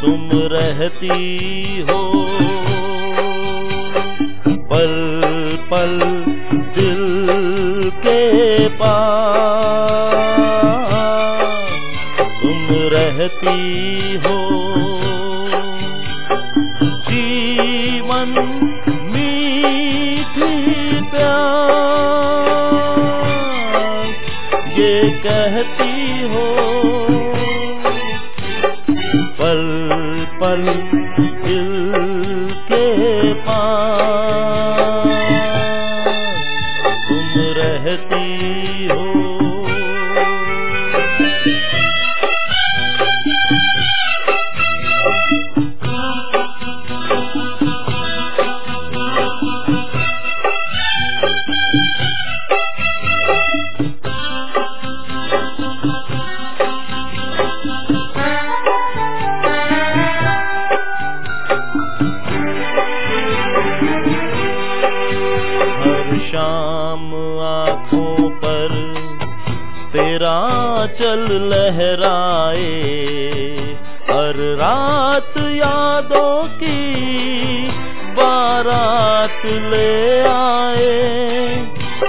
تم رہتی ہو پل پل دل کے پاس تم رہتی ہو پل دل کے پاس تم رہتی ہو۔ چل لہرائے ہر رات یادوں کی بارات لے آئے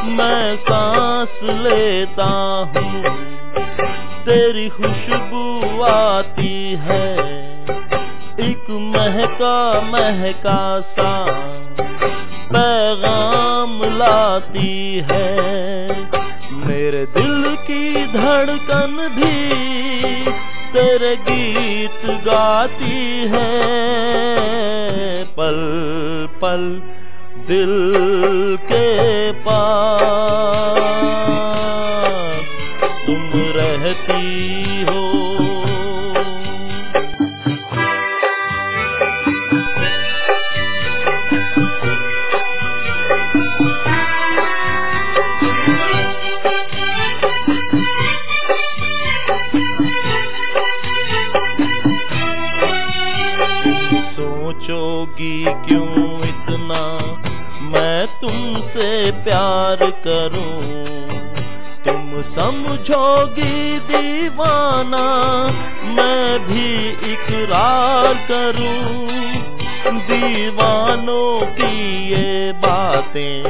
میں سانس لیتا ہوں تیری خوشبو آتی ہے ایک مہکا مہکا سا پیغام لاتی ہے دھڑکن بھی تیرے گیت گاتی ہے پل پل دل کے پاس تم رہتی ہو سوچو گی کیوں اتنا؟ میں تم سے پیار کروں۔ تم سمجھو گی دیوانہ، میں بھی اقرار کروں۔ دیوانوں کی یہ باتیں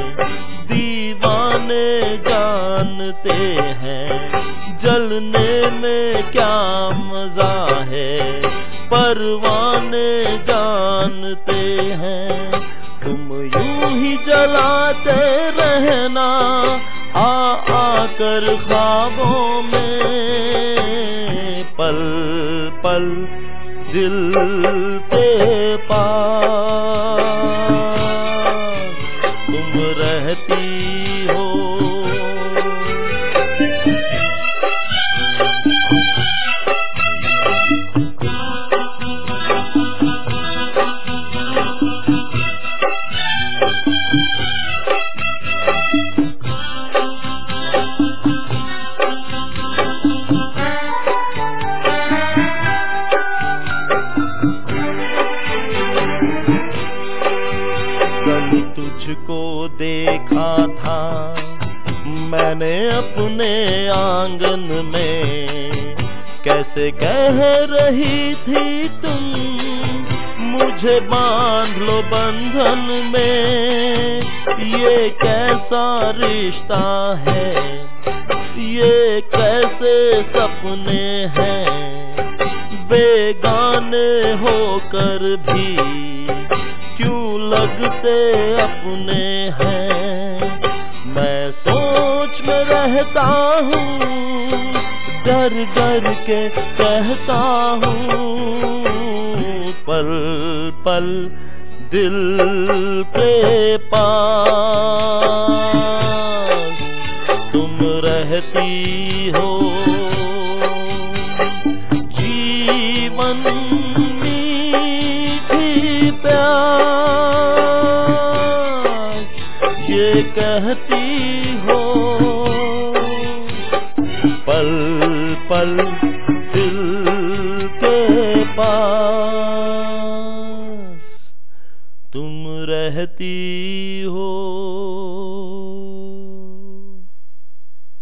دیوانے جانتے ہیں۔ جلنے میں کیا مزہ ہے؟ پروانے جانتے ہیں۔ تم یوں ہی جلاتے رہنا، آ آ کر خوابوں میں پل پل، دل پا دیکھا تھا میں نے اپنے آنگن میں کیسے کہہ رہی تھی تم؟ مجھے باندھ لو بندھن میں۔ یہ کیسا رشتہ ہے؟ یہ کیسے سپنے ہیں؟ بیگانے ہو کر بھی کیوں لگتے اپنے ہیں؟ میں سوچ میں رہتا ہوں ڈر ڈر کے کہتا ہوں۔ پل پل دل کے پاس تم رہتی ہو۔ جیون میٹھی پیاس یہ کہتی ہو۔ پل پل دل کے پاس تم رہتی ہو